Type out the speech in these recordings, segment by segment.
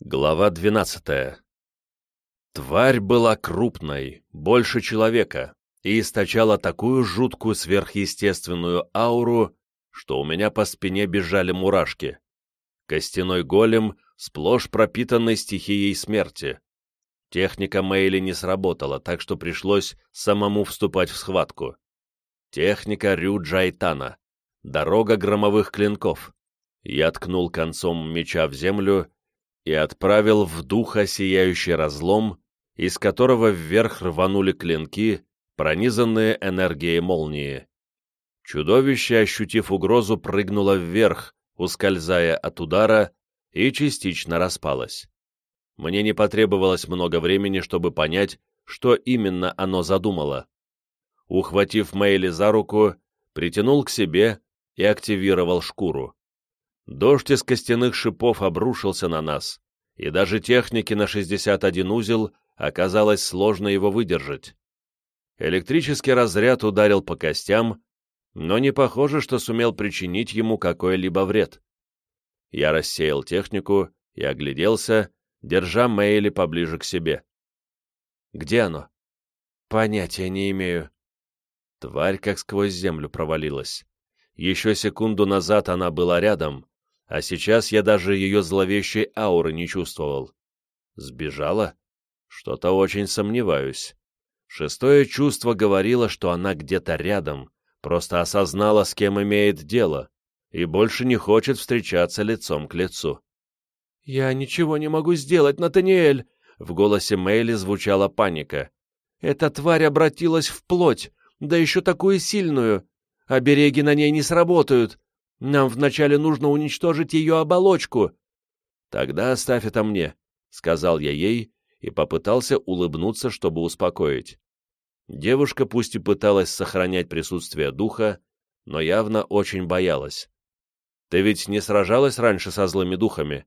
Глава 12 Тварь была крупной, больше человека, и источала такую жуткую сверхъестественную ауру, что у меня по спине бежали мурашки. Костяной голем, сплошь пропитанный стихией смерти. Техника Мэйли не сработала, так что пришлось самому вступать в схватку. Техника Рю Джайтана. Дорога громовых клинков. Я ткнул концом меча в землю и отправил в духа сияющий разлом, из которого вверх рванули клинки, пронизанные энергией молнии. Чудовище, ощутив угрозу, прыгнуло вверх, ускользая от удара, и частично распалось. Мне не потребовалось много времени, чтобы понять, что именно оно задумало. Ухватив Мэйли за руку, притянул к себе и активировал шкуру. Дождь из костяных шипов обрушился на нас, и даже технике на 61 узел оказалось сложно его выдержать. Электрический разряд ударил по костям, но не похоже, что сумел причинить ему какой-либо вред. Я рассеял технику и огляделся, держа Мэйли поближе к себе. «Где оно?» «Понятия не имею». Тварь как сквозь землю провалилась. Еще секунду назад она была рядом, а сейчас я даже ее зловещей ауры не чувствовал. Сбежала? Что-то очень сомневаюсь. Шестое чувство говорило, что она где-то рядом, просто осознала, с кем имеет дело, и больше не хочет встречаться лицом к лицу. «Я ничего не могу сделать, Натаниэль!» В голосе Мэйли звучала паника. «Эта тварь обратилась в плоть, да еще такую сильную. Обереги на ней не сработают. Нам вначале нужно уничтожить ее оболочку. Тогда оставь это мне, — сказал я ей и попытался улыбнуться, чтобы успокоить. Девушка пусть и пыталась сохранять присутствие духа, но явно очень боялась. «Ты ведь не сражалась раньше со злыми духами?»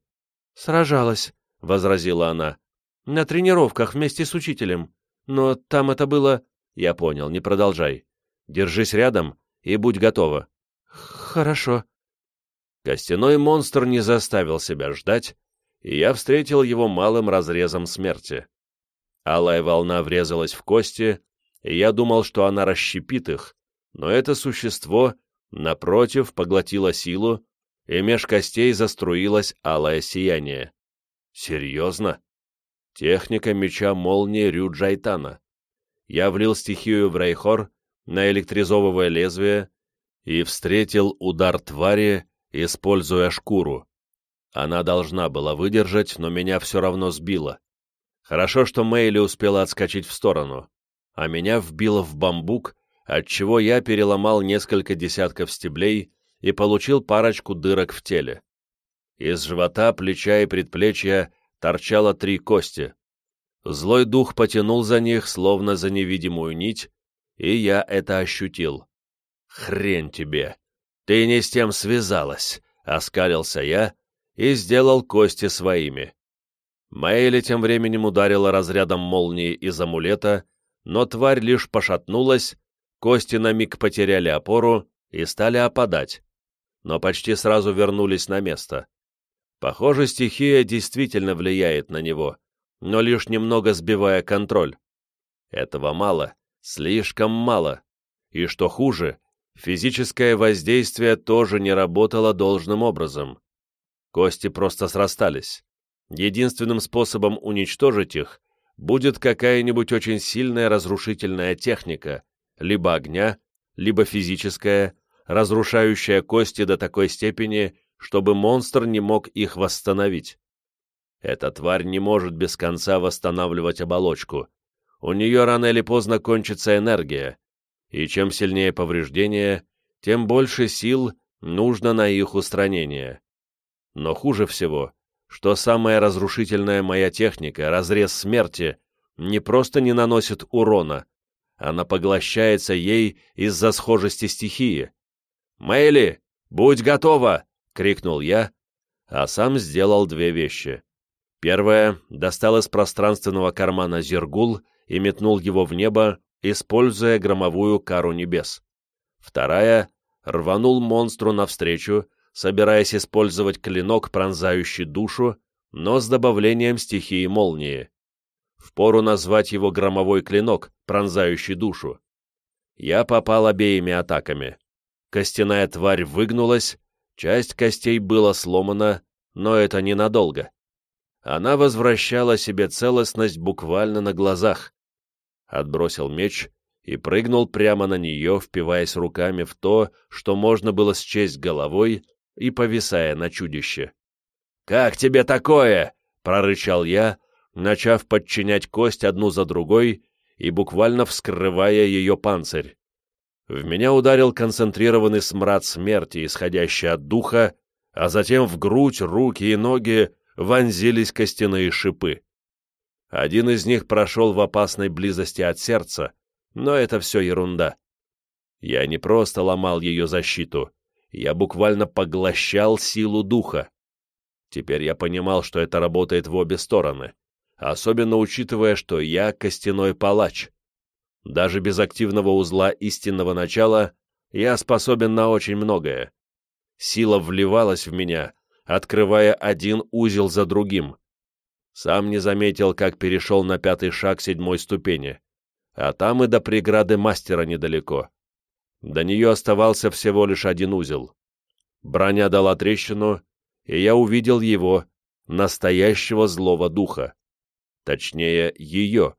«Сражалась», — возразила она. «На тренировках вместе с учителем. Но там это было...» «Я понял, не продолжай. Держись рядом и будь готова. «Хорошо». Костяной монстр не заставил себя ждать, и я встретил его малым разрезом смерти. Алая волна врезалась в кости, и я думал, что она расщепит их, но это существо, напротив, поглотило силу, и меж костей заструилось алое сияние. Серьезно? Техника меча молнии Рю Джайтана. Я влил стихию в Рейхор, наэлектризовывая лезвие, и встретил удар твари, используя шкуру. Она должна была выдержать, но меня все равно сбило. Хорошо, что Мэйли успела отскочить в сторону, а меня вбило в бамбук, отчего я переломал несколько десятков стеблей и получил парочку дырок в теле. Из живота, плеча и предплечья торчало три кости. Злой дух потянул за них, словно за невидимую нить, и я это ощутил. «Хрень тебе! Ты не с тем связалась!» — оскалился я и сделал кости своими. Мэйли тем временем ударила разрядом молнии из амулета, но тварь лишь пошатнулась, кости на миг потеряли опору и стали опадать, но почти сразу вернулись на место. Похоже, стихия действительно влияет на него, но лишь немного сбивая контроль. Этого мало, слишком мало. И что хуже, Физическое воздействие тоже не работало должным образом. Кости просто срастались. Единственным способом уничтожить их будет какая-нибудь очень сильная разрушительная техника, либо огня, либо физическая, разрушающая кости до такой степени, чтобы монстр не мог их восстановить. Эта тварь не может без конца восстанавливать оболочку. У нее рано или поздно кончится энергия, и чем сильнее повреждения, тем больше сил нужно на их устранение. Но хуже всего, что самая разрушительная моя техника, разрез смерти, не просто не наносит урона, она поглощается ей из-за схожести стихии. «Мэйли, будь готова!» — крикнул я, а сам сделал две вещи. Первое — достал из пространственного кармана зергул и метнул его в небо, используя громовую кару небес. Вторая — рванул монстру навстречу, собираясь использовать клинок, пронзающий душу, но с добавлением стихии молнии. Впору назвать его громовой клинок, пронзающий душу. Я попал обеими атаками. Костяная тварь выгнулась, часть костей была сломана, но это ненадолго. Она возвращала себе целостность буквально на глазах. Отбросил меч и прыгнул прямо на нее, впиваясь руками в то, что можно было счесть головой и повисая на чудище. «Как тебе такое?» — прорычал я, начав подчинять кость одну за другой и буквально вскрывая ее панцирь. В меня ударил концентрированный смрад смерти, исходящий от духа, а затем в грудь, руки и ноги вонзились костяные шипы. Один из них прошел в опасной близости от сердца, но это все ерунда. Я не просто ломал ее защиту, я буквально поглощал силу духа. Теперь я понимал, что это работает в обе стороны, особенно учитывая, что я костяной палач. Даже без активного узла истинного начала я способен на очень многое. Сила вливалась в меня, открывая один узел за другим. Сам не заметил, как перешел на пятый шаг седьмой ступени, а там и до преграды мастера недалеко. До нее оставался всего лишь один узел. Броня дала трещину, и я увидел его, настоящего злого духа. Точнее, ее,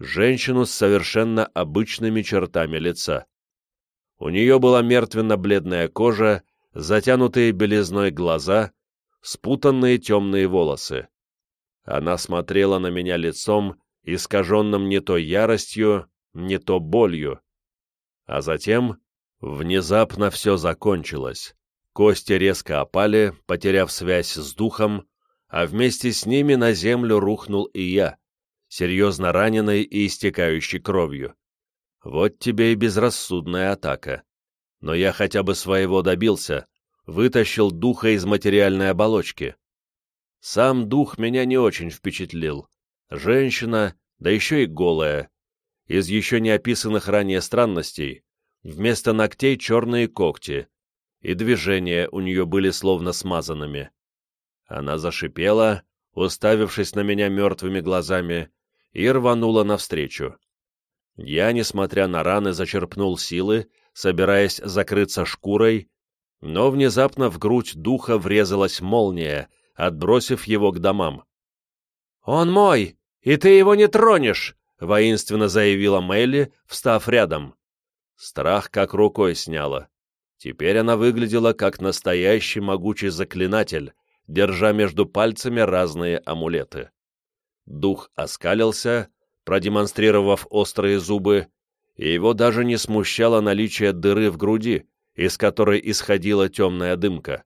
женщину с совершенно обычными чертами лица. У нее была мертвенно-бледная кожа, затянутые белизной глаза, спутанные темные волосы. Она смотрела на меня лицом, искаженным не то яростью, не то болью. А затем внезапно все закончилось. Кости резко опали, потеряв связь с духом, а вместе с ними на землю рухнул и я, серьезно раненый и истекающий кровью. Вот тебе и безрассудная атака. Но я хотя бы своего добился, вытащил духа из материальной оболочки. Сам дух меня не очень впечатлил. Женщина, да еще и голая. Из еще не описанных ранее странностей, вместо ногтей черные когти, и движения у нее были словно смазанными. Она зашипела, уставившись на меня мертвыми глазами, и рванула навстречу. Я, несмотря на раны, зачерпнул силы, собираясь закрыться шкурой, но внезапно в грудь духа врезалась молния, отбросив его к домам. «Он мой, и ты его не тронешь!» — воинственно заявила Мелли, встав рядом. Страх как рукой сняла. Теперь она выглядела как настоящий могучий заклинатель, держа между пальцами разные амулеты. Дух оскалился, продемонстрировав острые зубы, и его даже не смущало наличие дыры в груди, из которой исходила темная дымка.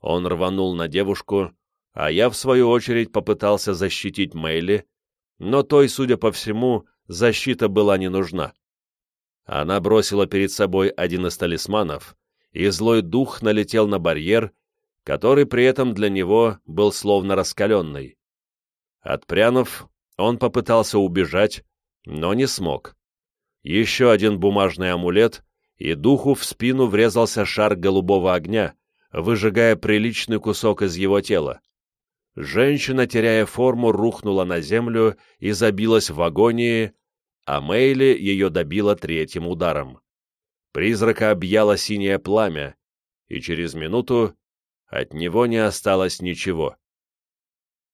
Он рванул на девушку, а я, в свою очередь, попытался защитить Мэйли, но той, судя по всему, защита была не нужна. Она бросила перед собой один из талисманов, и злой дух налетел на барьер, который при этом для него был словно раскаленный. Отпрянув, он попытался убежать, но не смог. Еще один бумажный амулет, и духу в спину врезался шар голубого огня, выжигая приличный кусок из его тела. Женщина, теряя форму, рухнула на землю и забилась в агонии, а Мейли ее добила третьим ударом. Призрака объяло синее пламя, и через минуту от него не осталось ничего.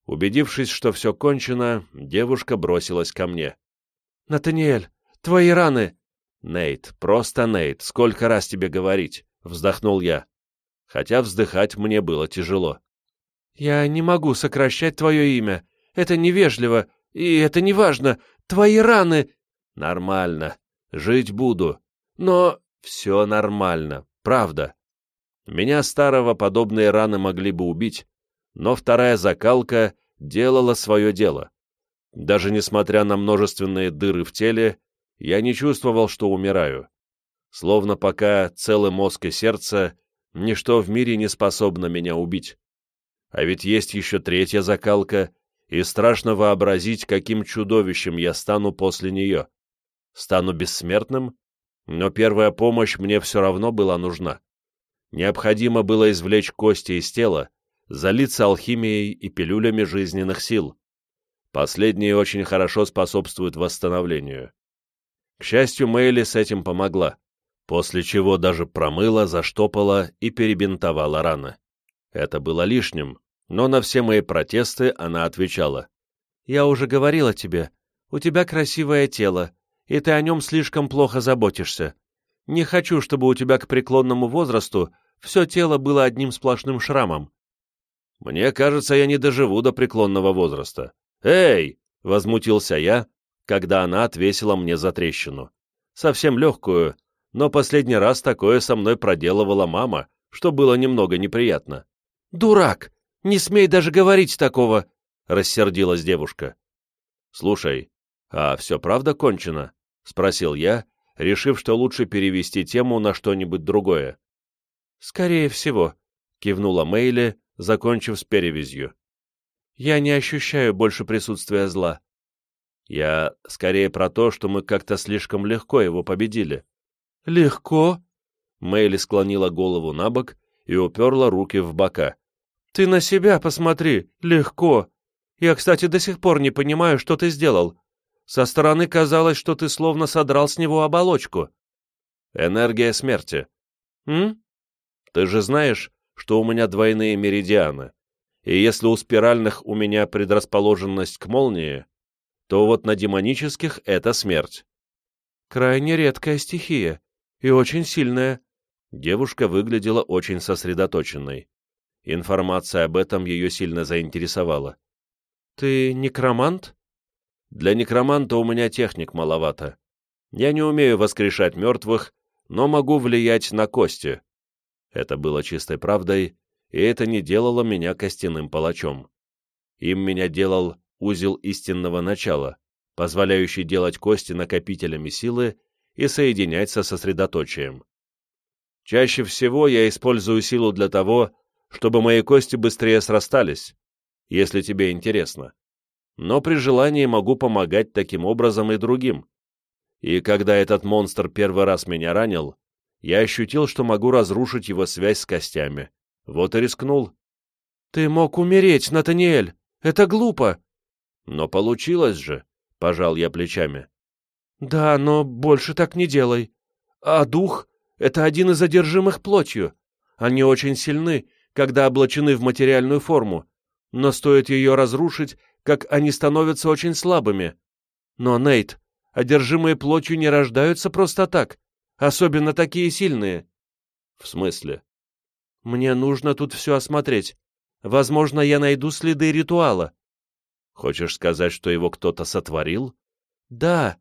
Убедившись, что все кончено, девушка бросилась ко мне. «Натаниэль, твои раны!» «Нейт, просто Нейт, сколько раз тебе говорить?» — вздохнул я. Хотя вздыхать мне было тяжело. «Я не могу сокращать твое имя. Это невежливо, и это не важно. Твои раны...» «Нормально. Жить буду. Но все нормально. Правда. Меня старого подобные раны могли бы убить, но вторая закалка делала свое дело. Даже несмотря на множественные дыры в теле, я не чувствовал, что умираю. Словно пока целый мозг и сердце, ничто в мире не способно меня убить. А ведь есть еще третья закалка, и страшно вообразить, каким чудовищем я стану после нее. Стану бессмертным? Но первая помощь мне все равно была нужна. Необходимо было извлечь кости из тела, залиться алхимией и пилюлями жизненных сил. Последние очень хорошо способствуют восстановлению. К счастью, Мэйли с этим помогла, после чего даже промыла, заштопала и перебинтовала раны. Это было лишним, но на все мои протесты она отвечала. «Я уже говорила тебе, у тебя красивое тело, и ты о нем слишком плохо заботишься. Не хочу, чтобы у тебя к преклонному возрасту все тело было одним сплошным шрамом. Мне кажется, я не доживу до преклонного возраста. «Эй!» — возмутился я, когда она отвесила мне за трещину. Совсем легкую, но последний раз такое со мной проделывала мама, что было немного неприятно. «Дурак! Не смей даже говорить такого!» — рассердилась девушка. «Слушай, а все правда кончено?» — спросил я, решив, что лучше перевести тему на что-нибудь другое. «Скорее всего», — кивнула Мейли, закончив с перевязью. Я не ощущаю больше присутствия зла. Я скорее про то, что мы как-то слишком легко его победили. Легко? Мэйли склонила голову на бок и уперла руки в бока. Ты на себя посмотри, легко. Я, кстати, до сих пор не понимаю, что ты сделал. Со стороны казалось, что ты словно содрал с него оболочку. Энергия смерти. М? Ты же знаешь, что у меня двойные меридианы и если у спиральных у меня предрасположенность к молнии, то вот на демонических это смерть. Крайне редкая стихия и очень сильная. Девушка выглядела очень сосредоточенной. Информация об этом ее сильно заинтересовала. «Ты некромант?» «Для некроманта у меня техник маловато. Я не умею воскрешать мертвых, но могу влиять на кости». Это было чистой правдой, и это не делало меня костяным палачом. Им меня делал узел истинного начала, позволяющий делать кости накопителями силы и соединять со сосредоточием. Чаще всего я использую силу для того, чтобы мои кости быстрее срастались, если тебе интересно. Но при желании могу помогать таким образом и другим. И когда этот монстр первый раз меня ранил, я ощутил, что могу разрушить его связь с костями, вот и рискнул. «Ты мог умереть, Натаниэль! Это глупо!» «Но получилось же!» — пожал я плечами. «Да, но больше так не делай. А дух — это один из одержимых плотью. Они очень сильны, когда облачены в материальную форму, но стоит ее разрушить, как они становятся очень слабыми. Но, Нейт, одержимые плотью не рождаются просто так, особенно такие сильные». «В смысле?» Мне нужно тут все осмотреть. Возможно, я найду следы ритуала. Хочешь сказать, что его кто-то сотворил? Да.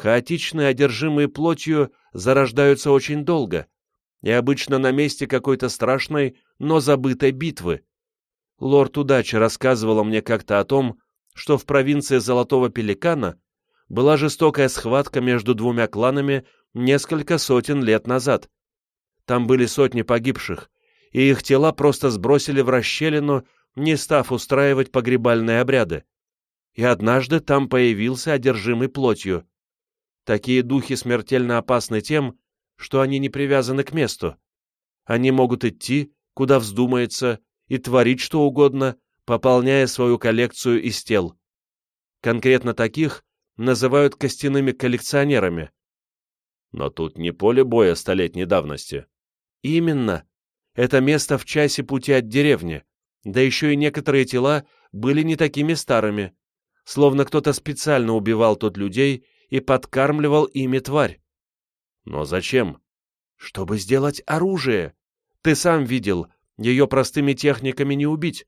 Хаотичные, одержимые плотью, зарождаются очень долго, и обычно на месте какой-то страшной, но забытой битвы. Лорд Удачи рассказывала мне как-то о том, что в провинции Золотого Пеликана была жестокая схватка между двумя кланами несколько сотен лет назад. Там были сотни погибших, и их тела просто сбросили в расщелину, не став устраивать погребальные обряды. И однажды там появился одержимый плотью. Такие духи смертельно опасны тем, что они не привязаны к месту. Они могут идти, куда вздумается, и творить что угодно, пополняя свою коллекцию из тел. Конкретно таких называют костяными коллекционерами. Но тут не поле боя столетней давности. Именно. Это место в часе пути от деревни, да еще и некоторые тела были не такими старыми, словно кто-то специально убивал тут людей и подкармливал ими тварь. Но зачем? Чтобы сделать оружие. Ты сам видел, ее простыми техниками не убить.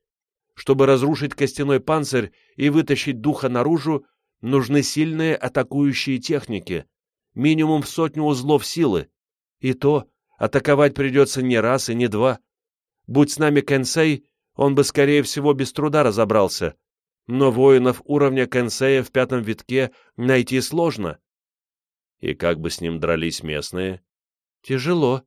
Чтобы разрушить костяной панцирь и вытащить духа наружу, нужны сильные атакующие техники, минимум в сотню узлов силы. И то Атаковать придется не раз и не два. Будь с нами Кенсей, он бы, скорее всего, без труда разобрался. Но воинов уровня Кенсея в пятом витке найти сложно. И как бы с ним дрались местные? Тяжело.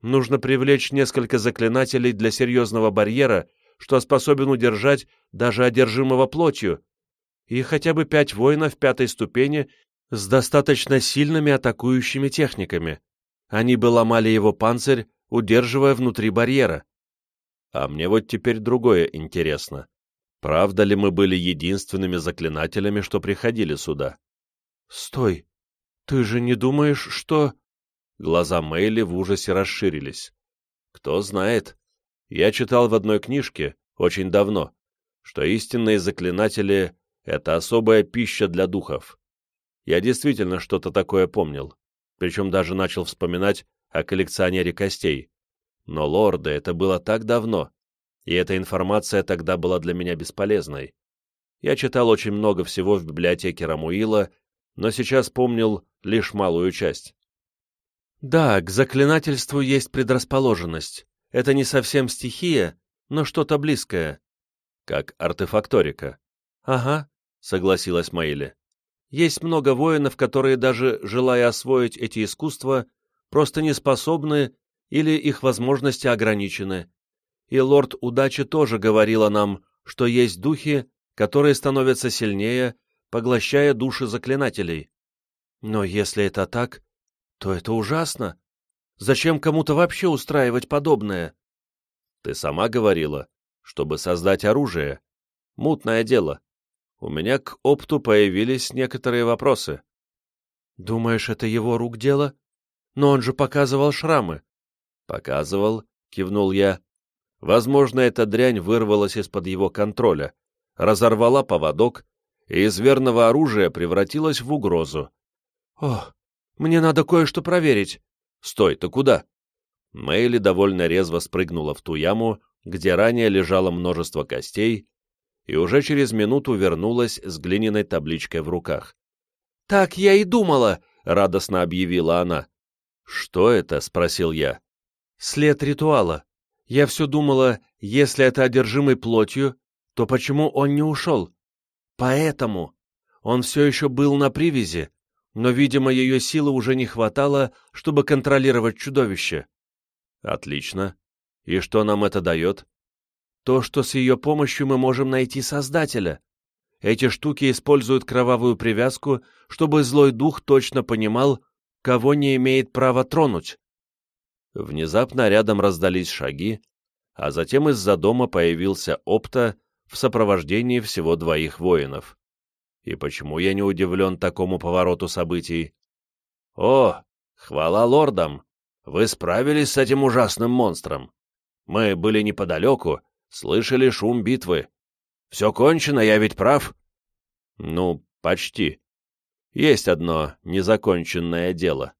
Нужно привлечь несколько заклинателей для серьезного барьера, что способен удержать даже одержимого плотью, и хотя бы пять воинов пятой ступени с достаточно сильными атакующими техниками. Они бы ломали его панцирь, удерживая внутри барьера. А мне вот теперь другое интересно. Правда ли мы были единственными заклинателями, что приходили сюда? Стой! Ты же не думаешь, что... Глаза Мэйли в ужасе расширились. Кто знает. Я читал в одной книжке, очень давно, что истинные заклинатели — это особая пища для духов. Я действительно что-то такое помнил, причем даже начал вспоминать о коллекционере костей. Но лорды, это было так давно, и эта информация тогда была для меня бесполезной. Я читал очень много всего в библиотеке Рамуила, но сейчас помнил лишь малую часть. Да, к заклинательству есть предрасположенность. Это не совсем стихия, но что-то близкое. Как артефакторика. Ага, согласилась Майли. Есть много воинов, которые даже, желая освоить эти искусства, просто не способны или их возможности ограничены. И лорд Удачи тоже говорила нам, что есть духи, которые становятся сильнее, поглощая души заклинателей. Но если это так, то это ужасно. Зачем кому-то вообще устраивать подобное? Ты сама говорила, чтобы создать оружие. Мутное дело. У меня к опту появились некоторые вопросы. Думаешь, это его рук дело? Но он же показывал шрамы. Показывал, кивнул я. Возможно, эта дрянь вырвалась из-под его контроля, разорвала поводок и из верного оружия превратилась в угрозу. «Ох, мне надо кое-что проверить». «Стой, ты куда?» Мэйли довольно резво спрыгнула в ту яму, где ранее лежало множество костей, и уже через минуту вернулась с глиняной табличкой в руках. «Так я и думала!» — радостно объявила она. «Что это?» — спросил я. «След ритуала. Я все думала, если это одержимый плотью, то почему он не ушел? Поэтому. Он все еще был на привязи, но, видимо, ее силы уже не хватало, чтобы контролировать чудовище. Отлично. И что нам это дает? То, что с ее помощью мы можем найти Создателя. Эти штуки используют кровавую привязку, чтобы злой дух точно понимал, кого не имеет права тронуть. Внезапно рядом раздались шаги, а затем из-за дома появился Опта в сопровождении всего двоих воинов. И почему я не удивлен такому повороту событий? «О, хвала лордам! Вы справились с этим ужасным монстром. Мы были неподалеку, слышали шум битвы. Все кончено, я ведь прав?» «Ну, почти. Есть одно незаконченное дело».